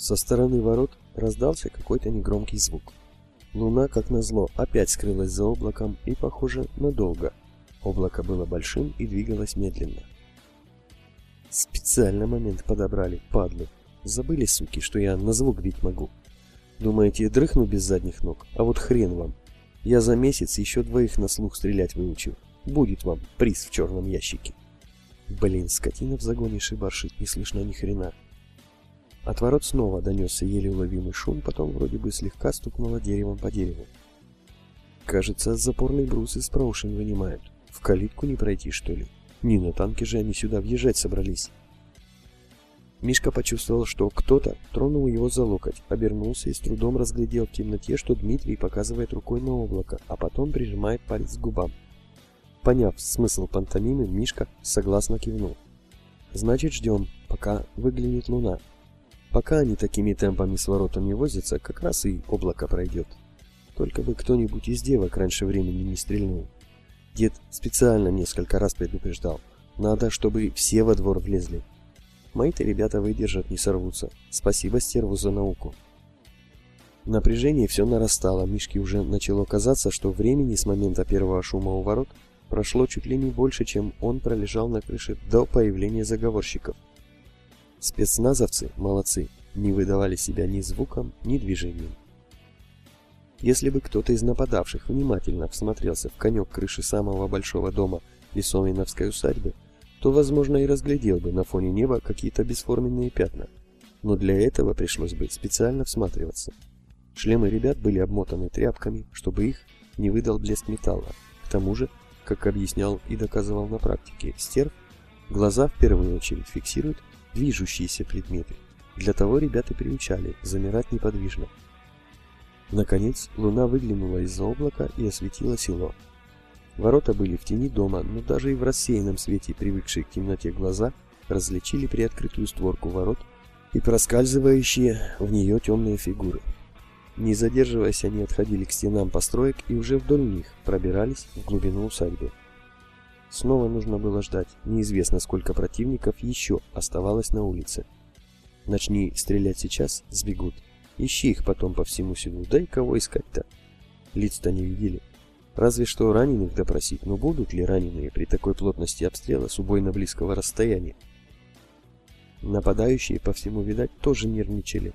Со стороны ворот раздался какой-то негромкий звук. Луна, как назло, опять скрылась за облаком и, похоже, надолго. Облако было большим и двигалось медленно. Специально момент подобрали, падлы. Забыли, суки, что я на звук бить могу. Думаете, дрыхну без задних ног? А вот хрен вам. Я за месяц еще двоих на слух стрелять выучил. Будет вам приз в черном ящике. Блин, скотина в загоне шибаршит, не слышно ни хрена. От ворот снова донесся еле уловимый шум, потом вроде бы слегка стукнуло деревом по дереву. Кажется, запорный брус из проушин вынимают. В калитку не пройти, что ли? Не на танке же они сюда въезжать собрались. Мишка почувствовал, что кто-то тронул его за локоть, обернулся и с трудом разглядел в темноте, что Дмитрий показывает рукой на облако, а потом прижимает палец к губам. Поняв смысл пантомимы, Мишка согласно кивнул. «Значит, ждем, пока выглянет луна. Пока они такими темпами с воротами возятся, как раз и облако пройдет. Только бы кто-нибудь из девок раньше времени не стрельнул. Дед специально несколько раз предупреждал. Надо, чтобы все во двор влезли. Мои-то ребята выдержат, не сорвутся. Спасибо стерву за науку. Напряжение все нарастало. Мишке уже начало казаться, что времени с момента первого шума у ворот прошло чуть ли не больше, чем он пролежал на крыше до появления заговорщиков. Спецназовцы, молодцы, не выдавали себя ни звуком, ни движением. Если бы кто-то из нападавших внимательно всмотрелся в конек крыши самого большого дома Лисовиновской усадьбы, то, возможно, и разглядел бы на фоне неба какие-то бесформенные пятна. Но для этого пришлось бы специально всматриваться. Шлемы ребят были обмотаны тряпками, чтобы их не выдал блеск металла. К тому же, как объяснял и доказывал на практике стерв, глаза в первую очередь фиксируют движущиеся предметы. Для того ребята приучали замирать неподвижно, Наконец, луна выглянула из-за облака и осветила село. Ворота были в тени дома, но даже и в рассеянном свете, привыкшие к темноте глаза, различили приоткрытую створку ворот и проскальзывающие в нее темные фигуры. Не задерживаясь, они отходили к стенам построек и уже вдоль них пробирались в глубину усадьбы. Снова нужно было ждать, неизвестно сколько противников еще оставалось на улице. Начни стрелять сейчас, сбегут, Ищи их потом по всему селу, да и кого искать-то? Лиц-то не видели. Разве что раненых допросить, но будут ли раненые при такой плотности обстрела с убойно близкого расстояния? Нападающие, по всему видать, тоже нервничали.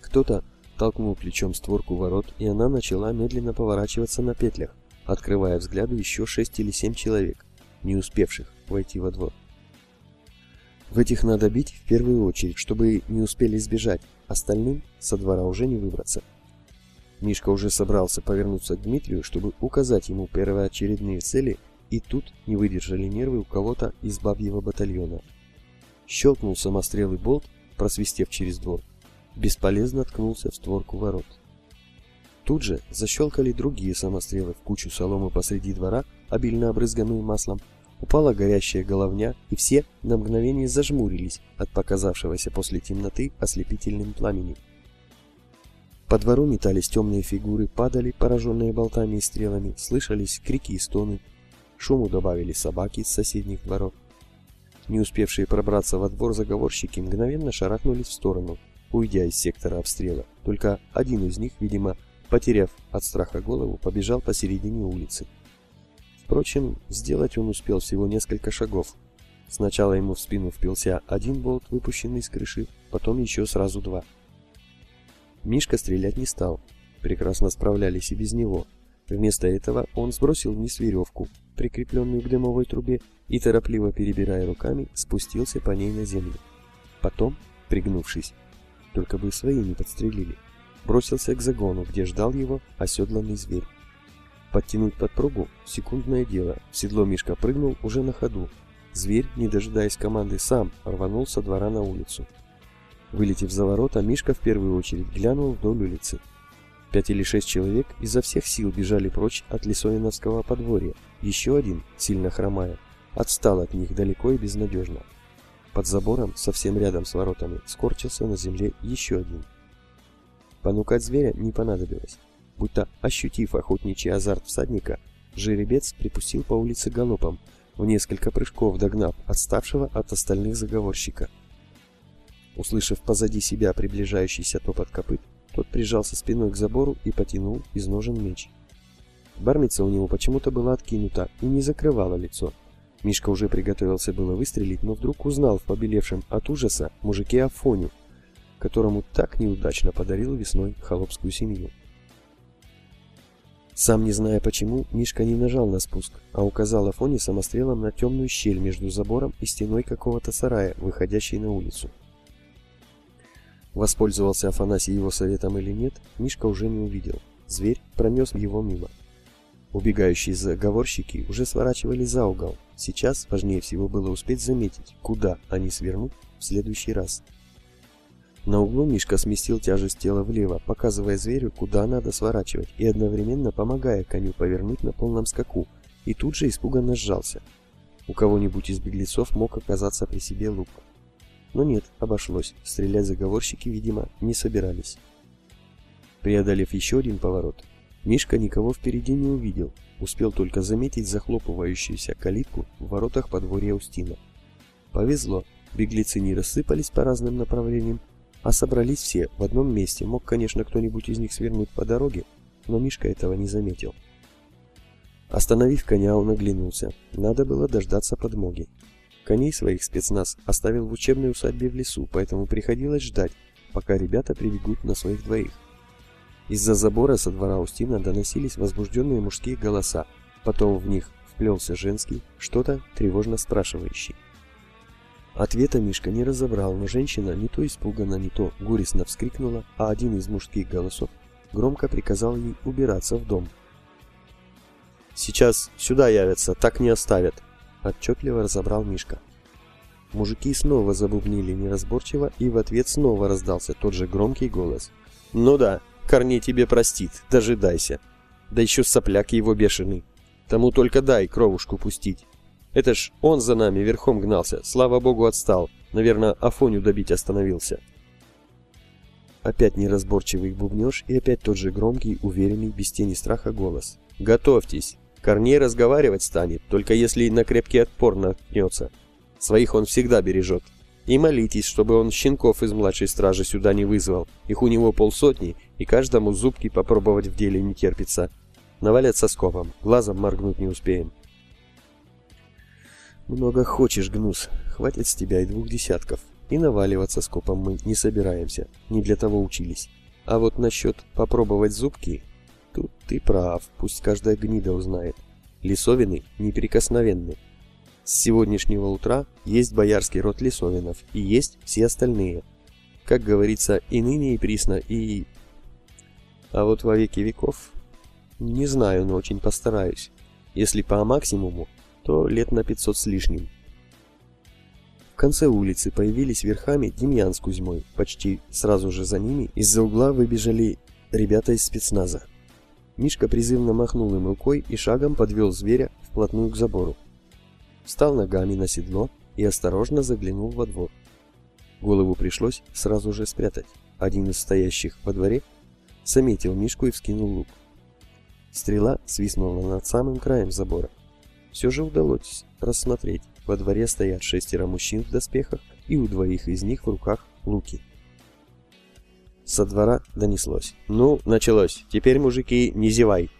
Кто-то толкнул плечом створку ворот, и она начала медленно поворачиваться на петлях, открывая взгляду еще шесть или семь человек, не успевших войти во двор. В этих надо бить в первую очередь, чтобы не успели сбежать, остальным со двора уже не выбраться. Мишка уже собрался повернуться к Дмитрию, чтобы указать ему первоочередные цели, и тут не выдержали нервы у кого-то из бабьего батальона. Щелкнул самострелый болт, просвистев через двор. Бесполезно ткнулся в створку ворот. Тут же защелкали другие самострелы в кучу соломы посреди двора, обильно обрызганную маслом, упала горящая головня, и все на мгновение зажмурились от показавшегося после темноты ослепительным пламени. По двору метались темные фигуры, падали, пораженные болтами и стрелами, слышались крики и стоны. Шуму добавили собаки из соседних дворов. Не успевшие пробраться во двор заговорщики мгновенно шарахнулись в сторону, уйдя из сектора обстрела. Только один из них, видимо, потеряв от страха голову, побежал посередине улицы. Впрочем, сделать он успел всего несколько шагов. Сначала ему в спину впился один болт, выпущенный с крыши, потом еще сразу два. Мишка стрелять не стал. Прекрасно справлялись и без него. Вместо этого он сбросил вниз веревку, прикрепленную к дымовой трубе, и, торопливо перебирая руками, спустился по ней на землю. Потом, пригнувшись, только бы свои не подстрелили, бросился к загону, где ждал его оседланный зверь. Подтянуть подпругу – секундное дело. В седло Мишка прыгнул уже на ходу. Зверь, не дожидаясь команды, сам рванул со двора на улицу. Вылетев за ворота, Мишка в первую очередь глянул вдоль улицы. Пять или шесть человек изо всех сил бежали прочь от Лисовиновского подворья. Еще один, сильно хромая, отстал от них далеко и безнадежно. Под забором, совсем рядом с воротами, скорчился на земле еще один. Понукать зверя не понадобилось. Будто ощутив охотничий азарт всадника, жеребец припустил по улице галопом, в несколько прыжков догнав отставшего от остальных заговорщика. Услышав позади себя приближающийся топот копыт, тот прижался спиной к забору и потянул из ножен меч. Бармица у него почему-то была откинута и не закрывала лицо. Мишка уже приготовился было выстрелить, но вдруг узнал в побелевшем от ужаса мужике Афоню, которому так неудачно подарил весной холопскую семью. Сам не зная почему, Мишка не нажал на спуск, а указал Афоне самострелом на темную щель между забором и стеной какого-то сарая, выходящей на улицу. Воспользовался Афанасий его советом или нет, Мишка уже не увидел. Зверь пронес его мимо. Убегающие заговорщики уже сворачивали за угол. Сейчас важнее всего было успеть заметить, куда они свернут в следующий раз. На углу Мишка сместил тяжесть тела влево, показывая зверю, куда надо сворачивать, и одновременно помогая коню повернуть на полном скаку, и тут же испуганно сжался. У кого-нибудь из беглецов мог оказаться при себе лук. Но нет, обошлось. Стрелять заговорщики, видимо, не собирались. Преодолев еще один поворот, Мишка никого впереди не увидел, успел только заметить захлопывающуюся калитку в воротах подворья Устина. Повезло, беглецы не рассыпались по разным направлениям, а собрались все в одном месте. Мог, конечно, кто-нибудь из них свернуть по дороге, но Мишка этого не заметил. Остановив коня, он оглянулся. Надо было дождаться подмоги. Коней своих спецназ оставил в учебной усадьбе в лесу, поэтому приходилось ждать, пока ребята прибегут на своих двоих. Из-за забора со двора Устина доносились возбужденные мужские голоса, потом в них вплелся женский, что-то тревожно спрашивающий. Ответа Мишка не разобрал, но женщина не то испуганно, не то горестно вскрикнула, а один из мужских голосов громко приказал ей убираться в дом. «Сейчас сюда явятся, так не оставят», отчетливо разобрал Мишка. Мужики снова забубнили неразборчиво, и в ответ снова раздался тот же громкий голос. «Ну да, Корней тебе простит, дожидайся. Да еще сопляк его бешеный. Тому только дай кровушку пустить. Это ж он за нами верхом гнался, слава богу отстал. Наверное, Афоню добить остановился». Опять неразборчивый бубнеж и опять тот же громкий, уверенный, без тени страха голос. «Готовьтесь! Корней разговаривать станет, только если на крепкий отпор наткнется. Своих он всегда бережет. И молитесь, чтобы он щенков из младшей стражи сюда не вызвал. Их у него полсотни, и каждому зубки попробовать в деле не терпится. Навалят со скопом, глазом моргнуть не успеем. Много хочешь, Гнус, хватит с тебя и двух десятков. И наваливаться скопом мы не собираемся, не для того учились. А вот насчет попробовать зубки, Тут ты прав, пусть каждая гнида узнает. Лисовины неприкосновенны. С сегодняшнего утра есть боярский род лисовинов, и есть все остальные. Как говорится, и ныне, и присно, и... А вот во веки веков... Не знаю, но очень постараюсь. Если по максимуму, то лет на 500 с лишним. В конце улицы появились верхами Демьян с Кузьмой. Почти сразу же за ними из-за угла выбежали ребята из спецназа. Мишка призывно махнул им рукой и шагом подвел зверя вплотную к забору. Встал ногами на седло и осторожно заглянул во двор. Голову пришлось сразу же спрятать. Один из стоящих во дворе заметил Мишку и вскинул лук. Стрела свистнула над самым краем забора. Все же удалось рассмотреть. Во дворе стоят шестеро мужчин в доспехах, и у двоих из них в руках луки. Со двора донеслось. «Ну, началось. Теперь, мужики, не зевай!»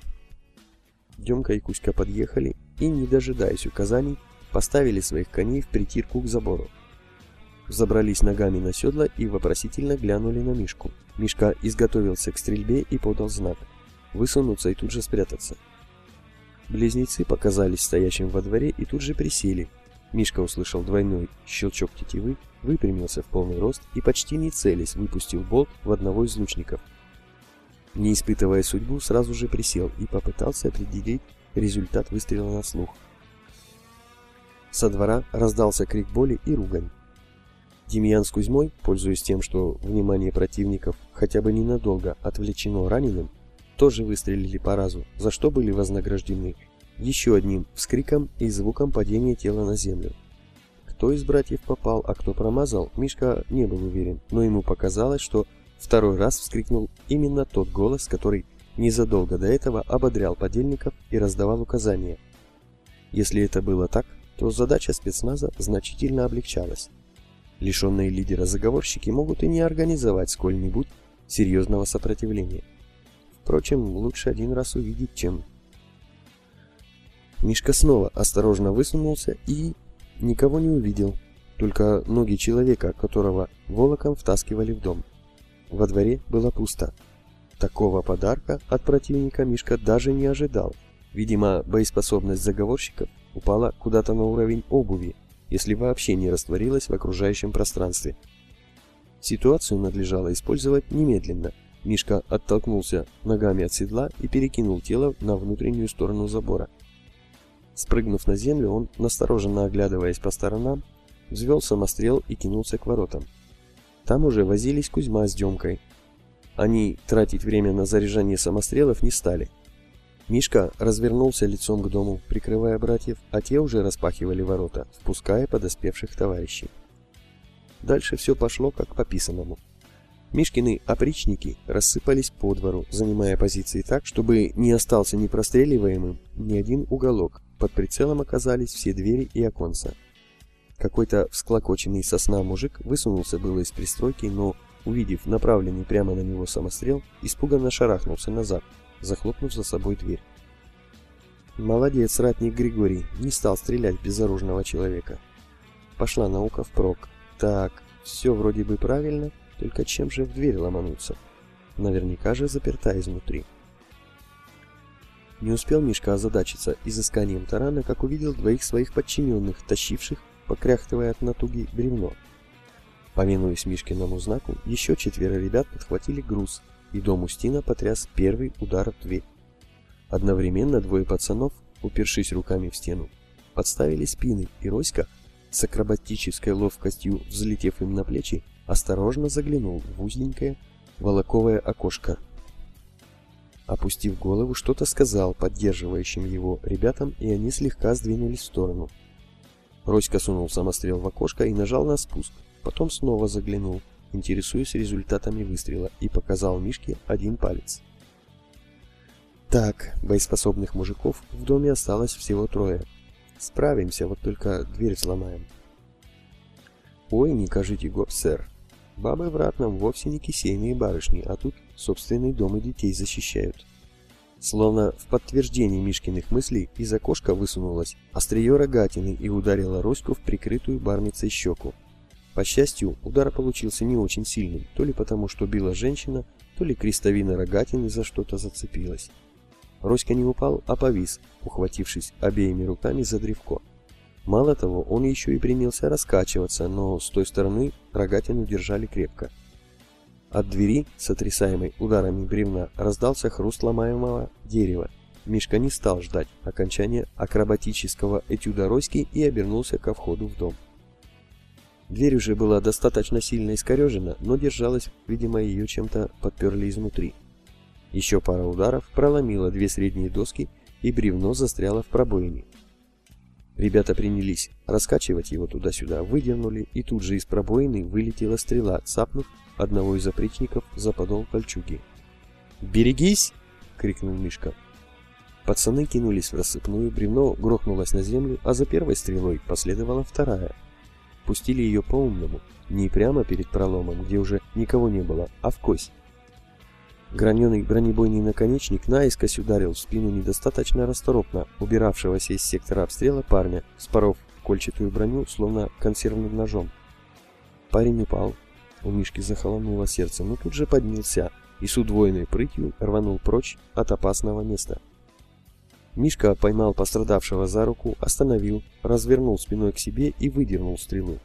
Демка и Кузька подъехали и, не дожидаясь указаний, поставили своих коней в притирку к забору. Забрались ногами на седло и вопросительно глянули на Мишку. Мишка изготовился к стрельбе и подал знак. Высунуться и тут же спрятаться. Близнецы показались стоящим во дворе и тут же присели. Мишка услышал двойной щелчок тетивы выпрямился в полный рост и почти не целясь выпустил болт в одного из лучников. Не испытывая судьбу, сразу же присел и попытался определить результат выстрела на слух. Со двора раздался крик боли и ругань. Демьян с Кузьмой, пользуясь тем, что внимание противников хотя бы ненадолго отвлечено раненым, тоже выстрелили по разу, за что были вознаграждены еще одним вскриком и звуком падения тела на землю. Кто из братьев попал, а кто промазал, Мишка не был уверен, но ему показалось, что второй раз вскрикнул именно тот голос, который незадолго до этого ободрял подельников и раздавал указания. Если это было так, то задача спецназа значительно облегчалась. Лишенные лидера заговорщики могут и не организовать сколь-нибудь серьезного сопротивления. Впрочем, лучше один раз увидеть, чем... Мишка снова осторожно высунулся и никого не увидел, только ноги человека, которого волоком втаскивали в дом. Во дворе было пусто. Такого подарка от противника Мишка даже не ожидал. Видимо, боеспособность заговорщиков упала куда-то на уровень обуви, если вообще не растворилась в окружающем пространстве. Ситуацию надлежало использовать немедленно. Мишка оттолкнулся ногами от седла и перекинул тело на внутреннюю сторону забора. Спрыгнув на землю, он, настороженно оглядываясь по сторонам, взвел самострел и кинулся к воротам. Там уже возились Кузьма с Демкой. Они тратить время на заряжание самострелов не стали. Мишка развернулся лицом к дому, прикрывая братьев, а те уже распахивали ворота, впуская подоспевших товарищей. Дальше все пошло как по писанному. Мишкины опричники рассыпались по двору, занимая позиции так, чтобы не остался непростреливаемым ни один уголок. Под прицелом оказались все двери и оконца. Какой-то всклокоченный сосна мужик высунулся было из пристройки, но, увидев направленный прямо на него самострел, испуганно шарахнулся назад, захлопнув за собой дверь. Молодец, ратник Григорий, не стал стрелять в безоружного человека. Пошла наука впрок. Так, все вроде бы правильно, только чем же в дверь ломануться? Наверняка же заперта изнутри. Не успел Мишка озадачиться изысканием тарана, как увидел двоих своих подчиненных, тащивших, покряхтывая от натуги, бревно. Повинуясь Мишкиному знаку, еще четверо ребят подхватили груз, и дом Устина потряс первый удар в дверь. Одновременно двое пацанов, упершись руками в стену, подставили спины, и Роська, с акробатической ловкостью взлетев им на плечи, осторожно заглянул в узенькое волоковое окошко. Опустив голову, что-то сказал поддерживающим его ребятам, и они слегка сдвинулись в сторону. Роська сунул самострел в окошко и нажал на спуск, потом снова заглянул, интересуясь результатами выстрела, и показал Мишке один палец. Так, боеспособных мужиков в доме осталось всего трое. Справимся, вот только дверь взломаем. Ой, не кажите гоп, сэр. Бабы в ратном вовсе не кисейные барышни, а тут собственный дом и детей защищают. Словно в подтверждении Мишкиных мыслей из окошка высунулась острие рогатины и ударила Роську в прикрытую бармицей щеку. По счастью, удар получился не очень сильным, то ли потому, что била женщина, то ли крестовина рогатины за что-то зацепилась. Роська не упал, а повис, ухватившись обеими руками за древко. Мало того, он еще и принялся раскачиваться, но с той стороны рогатину держали крепко. От двери, сотрясаемой ударами бревна, раздался хруст ломаемого дерева. Мишка не стал ждать окончания акробатического этюда Роськи и обернулся ко входу в дом. Дверь уже была достаточно сильно искорежена, но держалась, видимо, ее чем-то подперли изнутри. Еще пара ударов проломила две средние доски, и бревно застряло в пробоине. Ребята принялись раскачивать его туда-сюда, выдернули, и тут же из пробоины вылетела стрела, цапнув одного из опричников за подол кольчуги. «Берегись!» — крикнул Мишка. Пацаны кинулись в рассыпную, бревно грохнулось на землю, а за первой стрелой последовала вторая. Пустили ее по-умному, не прямо перед проломом, где уже никого не было, а в кость. Граненый бронебойный наконечник наискось ударил в спину недостаточно расторопно убиравшегося из сектора обстрела парня, споров кольчатую броню, словно консервным ножом. Парень упал. У Мишки захолонуло сердце, но тут же поднялся и с удвоенной прытью рванул прочь от опасного места. Мишка поймал пострадавшего за руку, остановил, развернул спиной к себе и выдернул стрелу.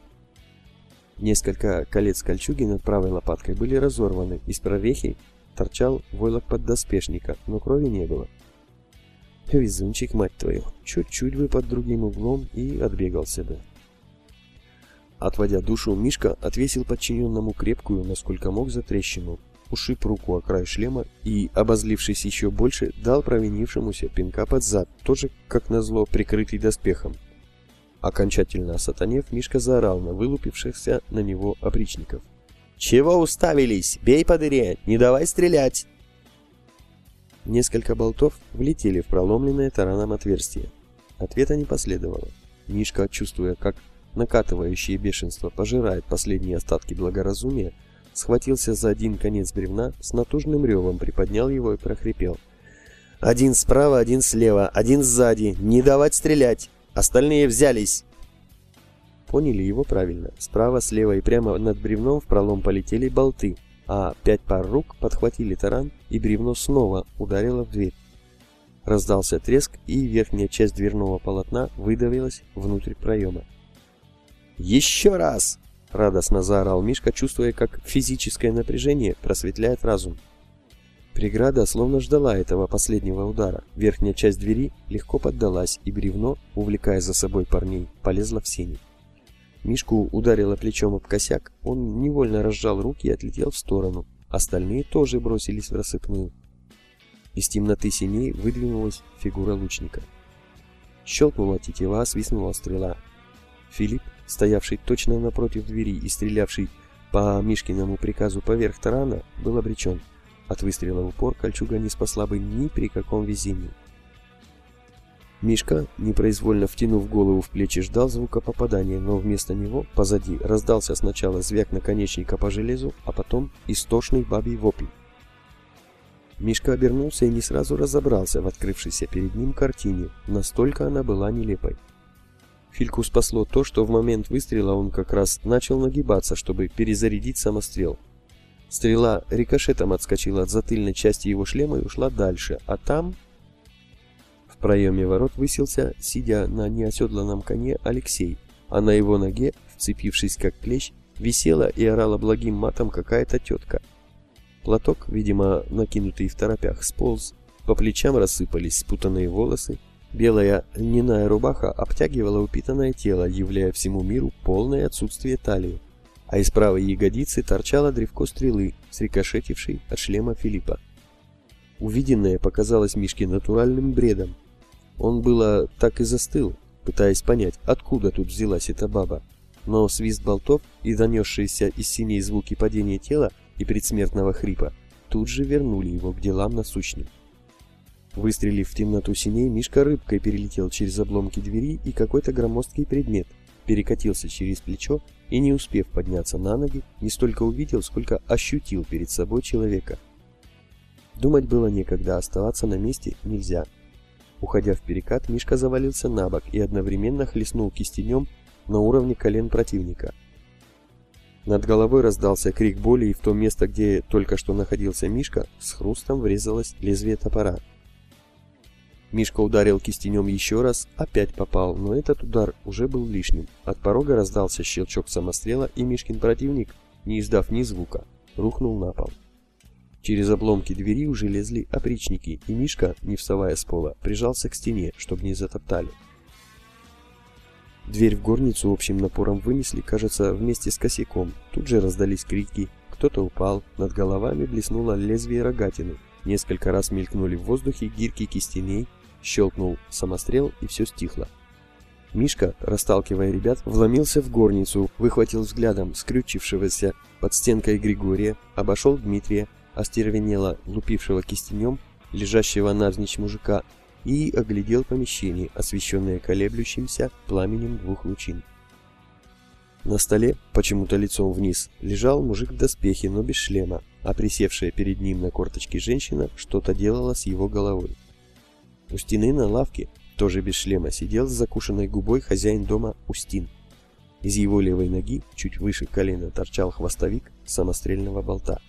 Несколько колец кольчуги над правой лопаткой были разорваны, из прорехи торчал войлок поддоспешника, но крови не было. Везунчик, мать твою, чуть-чуть бы под другим углом и отбегался бы. Отводя душу, Мишка отвесил подчиненному крепкую, насколько мог, за трещину, ушиб руку о край шлема и, обозлившись еще больше, дал провинившемуся пинка под зад, тоже, как назло, прикрытый доспехом. Окончательно осатанев, Мишка заорал на вылупившихся на него опричников. «Чего уставились? Бей по дыре! Не давай стрелять!» Несколько болтов влетели в проломленное тараном отверстие. Ответа не последовало. Мишка, чувствуя, как накатывающее бешенство пожирает последние остатки благоразумия, схватился за один конец бревна, с натужным ревом приподнял его и прохрипел. «Один справа, один слева, один сзади, не давать стрелять! Остальные взялись!» Поняли его правильно. Справа, слева и прямо над бревном в пролом полетели болты, а пять пар рук подхватили таран, и бревно снова ударило в дверь. Раздался треск, и верхняя часть дверного полотна выдавилась внутрь проема. «Еще раз!» — радостно заорал Мишка, чувствуя, как физическое напряжение просветляет разум. Преграда словно ждала этого последнего удара. Верхняя часть двери легко поддалась, и бревно, увлекая за собой парней, полезло в сени. Мишку ударило плечом об косяк, он невольно разжал руки и отлетел в сторону. Остальные тоже бросились в рассыпную. Из темноты синей выдвинулась фигура лучника. Щелкнула тетива, свистнула стрела. Филипп, стоявший точно напротив двери и стрелявший по Мишкиному приказу поверх тарана, был обречен. От выстрела в упор кольчуга не спасла бы ни при каком везении. Мишка, непроизвольно втянув голову в плечи, ждал звука попадания, но вместо него позади раздался сначала звяк наконечника по железу, а потом истошный бабий вопль. Мишка обернулся и не сразу разобрался в открывшейся перед ним картине, настолько она была нелепой. Фильку спасло то, что в момент выстрела он как раз начал нагибаться, чтобы перезарядить самострел. Стрела рикошетом отскочила от затыльной части его шлема и ушла дальше, а там проеме ворот высился, сидя на неоседланном коне, Алексей, а на его ноге, вцепившись как клещ, висела и орала благим матом какая-то тетка. Платок, видимо, накинутый в торопях, сполз, по плечам рассыпались спутанные волосы, белая льняная рубаха обтягивала упитанное тело, являя всему миру полное отсутствие талии, а из правой ягодицы торчало древко стрелы, срикошетившей от шлема Филиппа. Увиденное показалось Мишке натуральным бредом, он было так и застыл, пытаясь понять, откуда тут взялась эта баба. Но свист болтов и донесшиеся из синей звуки падения тела и предсмертного хрипа тут же вернули его к делам насущным. Выстрелив в темноту синей, Мишка рыбкой перелетел через обломки двери и какой-то громоздкий предмет, перекатился через плечо и, не успев подняться на ноги, не столько увидел, сколько ощутил перед собой человека. Думать было некогда, оставаться на месте нельзя. Уходя в перекат, Мишка завалился на бок и одновременно хлестнул кистенем на уровне колен противника. Над головой раздался крик боли, и в то место, где только что находился Мишка, с хрустом врезалось лезвие топора. Мишка ударил кистенем еще раз, опять попал, но этот удар уже был лишним. От порога раздался щелчок самострела, и Мишкин противник, не издав ни звука, рухнул на пол. Через обломки двери уже лезли опричники, и Мишка, не вставая с пола, прижался к стене, чтобы не затоптали. Дверь в горницу общим напором вынесли, кажется, вместе с косяком. Тут же раздались крики, кто-то упал, над головами блеснуло лезвие рогатины. Несколько раз мелькнули в воздухе гирки кистеней, щелкнул самострел, и все стихло. Мишка, расталкивая ребят, вломился в горницу, выхватил взглядом скрючившегося под стенкой Григория, обошел Дмитрия, остервенело лупившего кистенем лежащего навзничь мужика, и оглядел помещение, освещенное колеблющимся пламенем двух лучин. На столе, почему-то лицом вниз, лежал мужик в доспехе, но без шлема, а присевшая перед ним на корточке женщина что-то делала с его головой. У стены на лавке, тоже без шлема, сидел с закушенной губой хозяин дома Устин. Из его левой ноги, чуть выше колена, торчал хвостовик самострельного болта.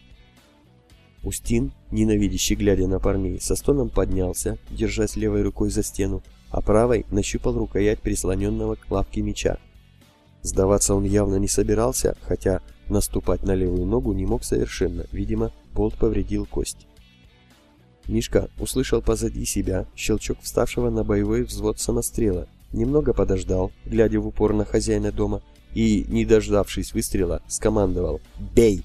Устин, ненавидящий глядя на парней, со стоном поднялся, держась левой рукой за стену, а правой нащупал рукоять прислоненного к лавке меча. Сдаваться он явно не собирался, хотя наступать на левую ногу не мог совершенно, видимо, болт повредил кость. Мишка услышал позади себя щелчок вставшего на боевой взвод самострела, немного подождал, глядя в упор на хозяина дома, и, не дождавшись выстрела, скомандовал «Бей!».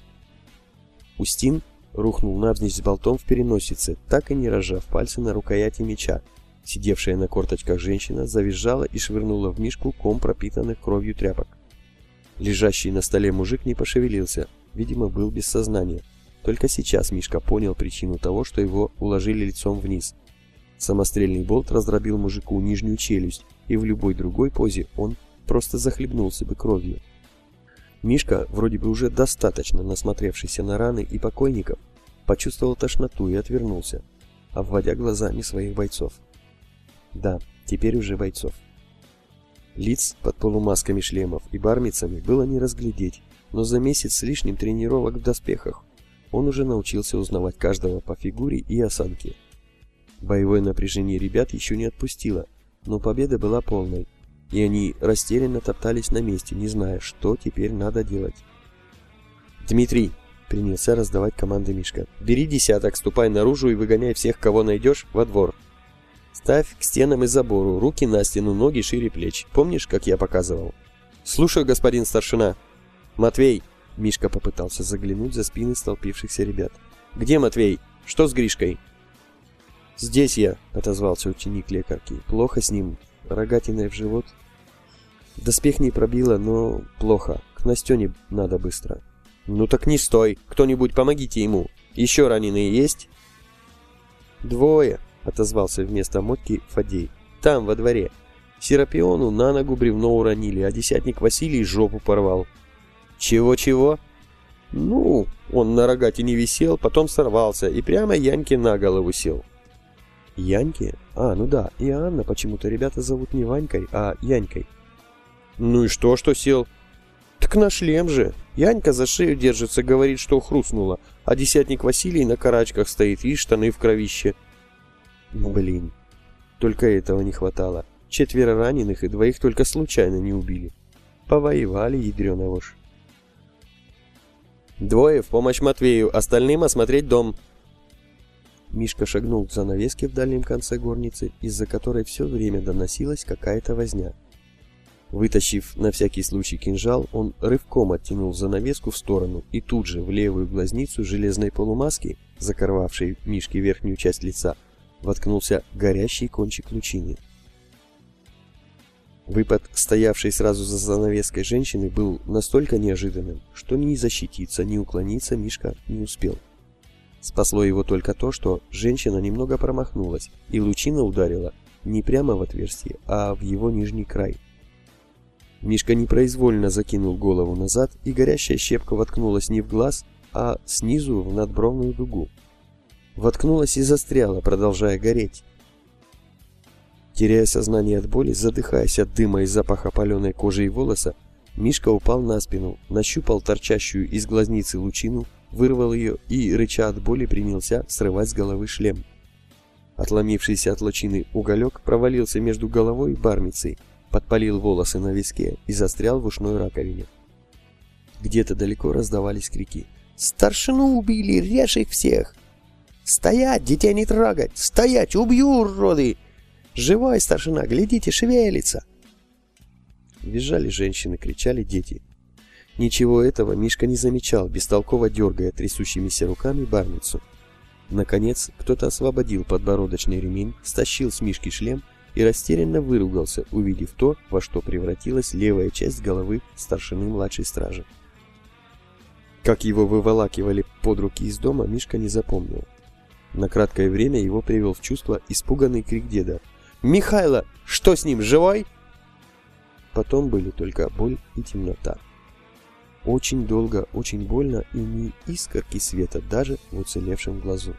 Устин рухнул навзничь с болтом в переносице, так и не разжав пальцы на рукояти меча. Сидевшая на корточках женщина завизжала и швырнула в мишку ком пропитанных кровью тряпок. Лежащий на столе мужик не пошевелился, видимо, был без сознания. Только сейчас Мишка понял причину того, что его уложили лицом вниз. Самострельный болт раздробил мужику нижнюю челюсть, и в любой другой позе он просто захлебнулся бы кровью. Мишка, вроде бы уже достаточно насмотревшийся на раны и покойников, почувствовал тошноту и отвернулся, обводя глазами своих бойцов. Да, теперь уже бойцов. Лиц под полумасками шлемов и бармицами было не разглядеть, но за месяц с лишним тренировок в доспехах он уже научился узнавать каждого по фигуре и осанке. Боевое напряжение ребят еще не отпустило, но победа была полной, и они растерянно топтались на месте, не зная, что теперь надо делать. «Дмитрий!» — принялся раздавать команды Мишка. «Бери десяток, ступай наружу и выгоняй всех, кого найдешь, во двор. Ставь к стенам и забору, руки на стену, ноги шире плеч. Помнишь, как я показывал?» «Слушаю, господин старшина!» «Матвей!» — Мишка попытался заглянуть за спины столпившихся ребят. «Где Матвей? Что с Гришкой?» «Здесь я», — отозвался ученик лекарки. «Плохо с ним. Рогатиной в живот. Доспех не пробило, но плохо. К Настене надо быстро». «Ну так не стой! Кто-нибудь помогите ему! Еще раненые есть?» «Двое», — отозвался вместо Мотки Фадей. «Там, во дворе. Серапиону на ногу бревно уронили, а десятник Василий жопу порвал». «Чего-чего?» «Ну, он на рогатине висел, потом сорвался и прямо Яньке на голову сел». Яньке? А, ну да, и Анна почему-то ребята зовут не Ванькой, а Янькой. Ну и что, что сел? Так на шлем же. Янька за шею держится, говорит, что хрустнула, а десятник Василий на карачках стоит и штаны в кровище. Блин, только этого не хватало. Четверо раненых и двоих только случайно не убили. Повоевали, ядрёна вошь. Двое в помощь Матвею, остальным осмотреть дом, Мишка шагнул к занавеске в дальнем конце горницы, из-за которой все время доносилась какая-то возня. Вытащив на всякий случай кинжал, он рывком оттянул занавеску в сторону и тут же в левую глазницу железной полумаски, закрывавшей Мишке верхнюю часть лица, воткнулся горящий кончик лучины. Выпад, стоявшей сразу за занавеской женщины, был настолько неожиданным, что ни защититься, ни уклониться Мишка не успел. Спасло его только то, что женщина немного промахнулась, и лучина ударила не прямо в отверстие, а в его нижний край. Мишка непроизвольно закинул голову назад, и горящая щепка воткнулась не в глаз, а снизу в надбровную дугу. Воткнулась и застряла, продолжая гореть. Теряя сознание от боли, задыхаясь от дыма и запаха паленой кожи и волоса, Мишка упал на спину, нащупал торчащую из глазницы лучину, вырвал ее и, рыча от боли, принялся срывать с головы шлем. Отломившийся от лучины уголек провалился между головой и бармицей, подпалил волосы на виске и застрял в ушной раковине. Где-то далеко раздавались крики. «Старшину убили! Режь их всех!» «Стоять! Детей не трогать! Стоять! Убью, уроды!» «Живой, старшина! Глядите, шевелится!» Визжали женщины, кричали дети. Ничего этого Мишка не замечал, бестолково дергая трясущимися руками барницу. Наконец, кто-то освободил подбородочный ремень, стащил с Мишки шлем и растерянно выругался, увидев то, во что превратилась левая часть головы старшины младшей стражи. Как его выволакивали под руки из дома, Мишка не запомнил. На краткое время его привел в чувство испуганный крик деда. «Михайло! Что с ним, живой?» Потом были только боль и темнота. Очень долго, очень больно и ни искорки света даже в уцелевшем глазу.